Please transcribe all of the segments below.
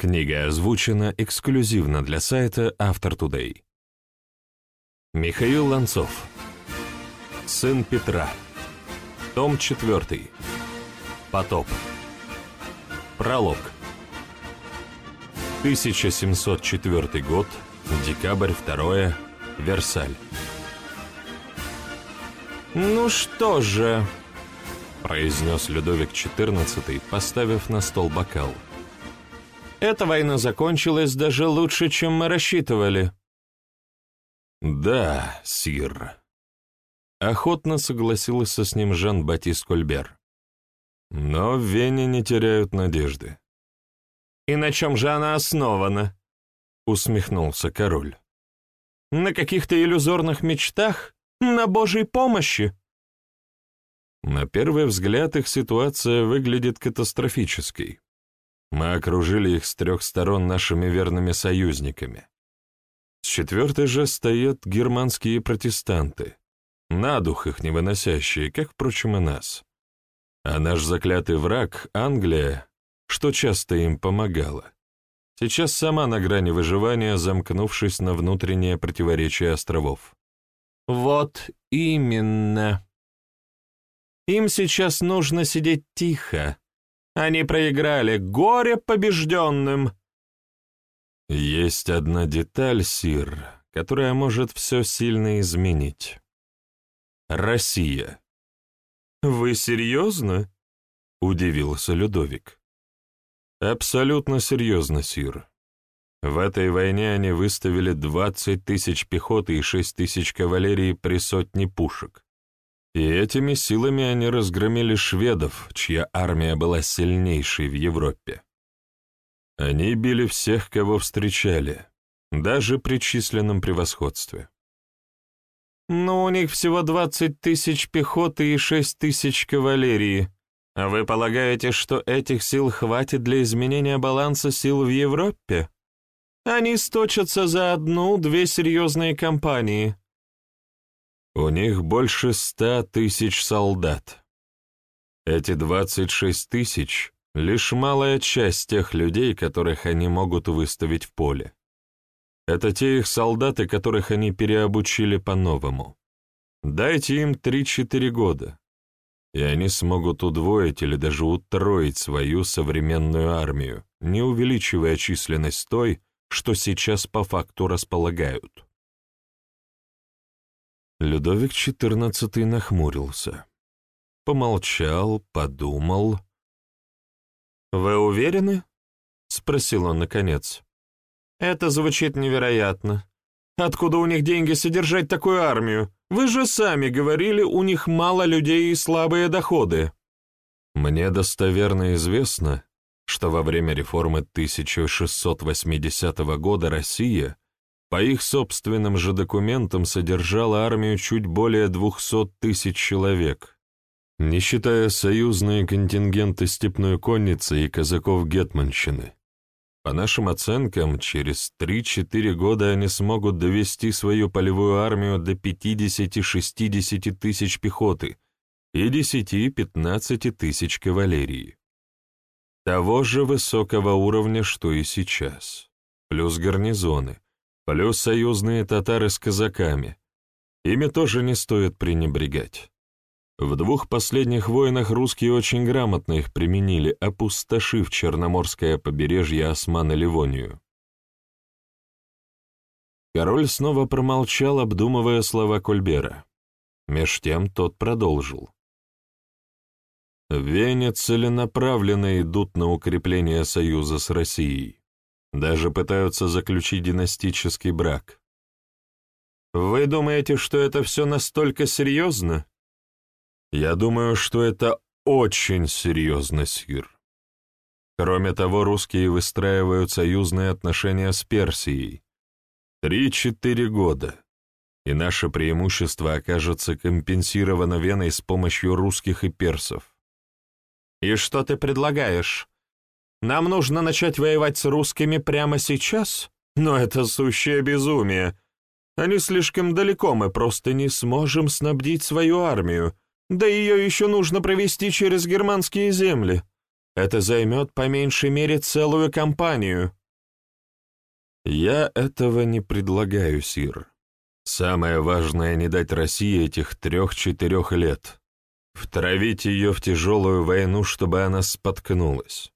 Книга озвучена эксклюзивно для сайта Автор Today. Михаил Ланцов. Сын Петра. Том 4. Потоп. Пролог. 1704 год, декабрь 2, Версаль. «Ну что же», — произнес Людовик XIV, поставив на стол бокал. «Эта война закончилась даже лучше, чем мы рассчитывали». «Да, сир», — охотно согласился с ним Жан-Батист Кольбер. «Но в Вене не теряют надежды». «И на чем же она основана?» — усмехнулся король. «На каких-то иллюзорных мечтах? На Божьей помощи?» На первый взгляд их ситуация выглядит катастрофической. Мы окружили их с трех сторон нашими верными союзниками. С четвертой же стоят германские протестанты, на дух их не выносящие, как, впрочем, и нас. А наш заклятый враг, Англия, что часто им помогала, сейчас сама на грани выживания, замкнувшись на внутреннее противоречие островов. «Вот именно. Им сейчас нужно сидеть тихо. Они проиграли. Горе побежденным!» «Есть одна деталь, Сир, которая может все сильно изменить. Россия». «Вы серьезно?» — удивился Людовик. «Абсолютно серьезно, Сир. В этой войне они выставили 20 тысяч пехоты и 6 тысяч кавалерии при сотне пушек. И этими силами они разгромили шведов, чья армия была сильнейшей в Европе. Они били всех, кого встречали, даже при численном превосходстве. «Но у них всего 20 тысяч пехоты и 6 тысяч кавалерии. А вы полагаете, что этих сил хватит для изменения баланса сил в Европе?» Они сточатся за одну-две серьезные кампании. У них больше ста тысяч солдат. Эти двадцать шесть тысяч — лишь малая часть тех людей, которых они могут выставить в поле. Это те их солдаты, которых они переобучили по-новому. Дайте им три-четыре года, и они смогут удвоить или даже утроить свою современную армию, не увеличивая численность той, что сейчас по факту располагают. Людовик XIV нахмурился. Помолчал, подумал. «Вы уверены?» — спросил он наконец. «Это звучит невероятно. Откуда у них деньги содержать такую армию? Вы же сами говорили, у них мало людей и слабые доходы». «Мне достоверно известно, что во время реформы 1680 года Россия, по их собственным же документам, содержала армию чуть более 200 тысяч человек, не считая союзные контингенты степной конницы и казаков Гетманщины. По нашим оценкам, через 3-4 года они смогут довести свою полевую армию до 50-60 тысяч пехоты и 10-15 тысяч кавалерии того же высокого уровня, что и сейчас. Плюс гарнизоны, плюс союзные татары с казаками. Ими тоже не стоит пренебрегать. В двух последних войнах русские очень грамотно их применили, опустошив Черноморское побережье Осман Ливонию. Король снова промолчал, обдумывая слова Кольбера. Меж тем тот продолжил. В Вене целенаправленно идут на укрепление союза с Россией. Даже пытаются заключить династический брак. Вы думаете, что это все настолько серьезно? Я думаю, что это очень серьезно, Сир. Кроме того, русские выстраивают союзные отношения с Персией. Три-четыре года, и наше преимущество окажется компенсировано Веной с помощью русских и персов. «И что ты предлагаешь? Нам нужно начать воевать с русскими прямо сейчас? Но это сущее безумие. Они слишком далеко, мы просто не сможем снабдить свою армию. Да ее еще нужно провести через германские земли. Это займет по меньшей мере целую кампанию. Я этого не предлагаю, Сир. Самое важное — не дать России этих трех-четырех лет. Втравить ее в тяжелую войну, чтобы она споткнулась.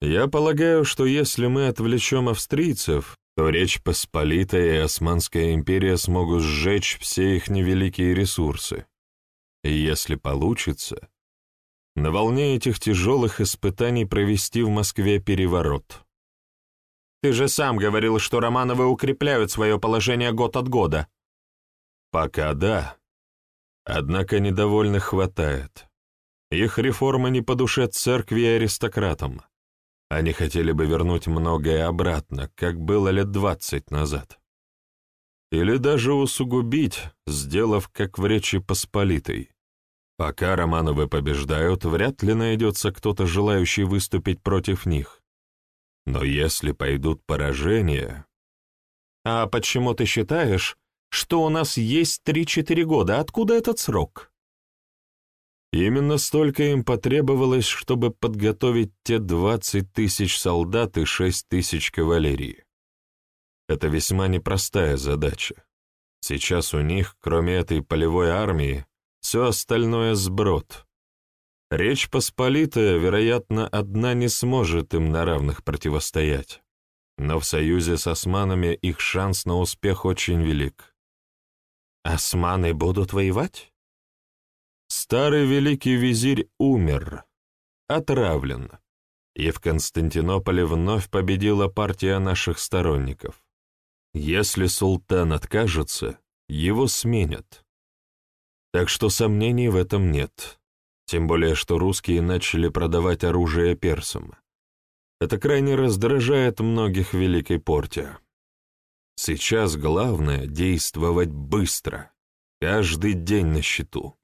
Я полагаю, что если мы отвлечем австрийцев, то Речь Посполитая и Османская империя смогут сжечь все их невеликие ресурсы. И если получится, на волне этих тяжелых испытаний провести в Москве переворот. Ты же сам говорил, что Романовы укрепляют свое положение год от года. Пока да. Однако недовольных хватает. Их реформа не по душе церкви и аристократам. Они хотели бы вернуть многое обратно, как было лет двадцать назад. Или даже усугубить, сделав как в Речи Посполитой. Пока Романовы побеждают, вряд ли найдется кто-то, желающий выступить против них. Но если пойдут поражения... А почему ты считаешь, что у нас есть три-четыре года? Откуда этот срок? Именно столько им потребовалось, чтобы подготовить те 20 тысяч солдат и 6 тысяч кавалерии. Это весьма непростая задача. Сейчас у них, кроме этой полевой армии, все остальное сброд. Речь Посполитая, вероятно, одна не сможет им на равных противостоять. Но в союзе с османами их шанс на успех очень велик. «Османы будут воевать?» Старый великий визирь умер, отравлен, и в Константинополе вновь победила партия наших сторонников. Если султан откажется, его сменят. Так что сомнений в этом нет, тем более что русские начали продавать оружие персам. Это крайне раздражает многих Великой Порте. Сейчас главное — действовать быстро, каждый день на счету.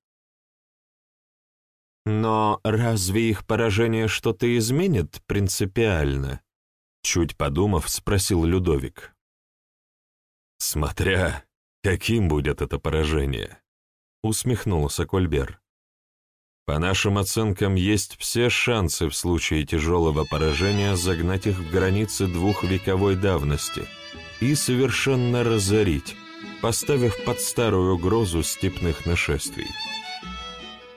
Но разве их поражение что-то изменит принципиально? Чуть подумав, спросил Людовик. Смотря, каким будет это поражение, усмехнулся Кольбер. По нашим оценкам, есть все шансы в случае тяжелого поражения загнать их в границы двухвековой давности и совершенно разорить, поставив под старую угрозу степных нашествий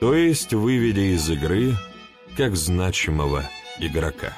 то есть выведя из игры как значимого игрока.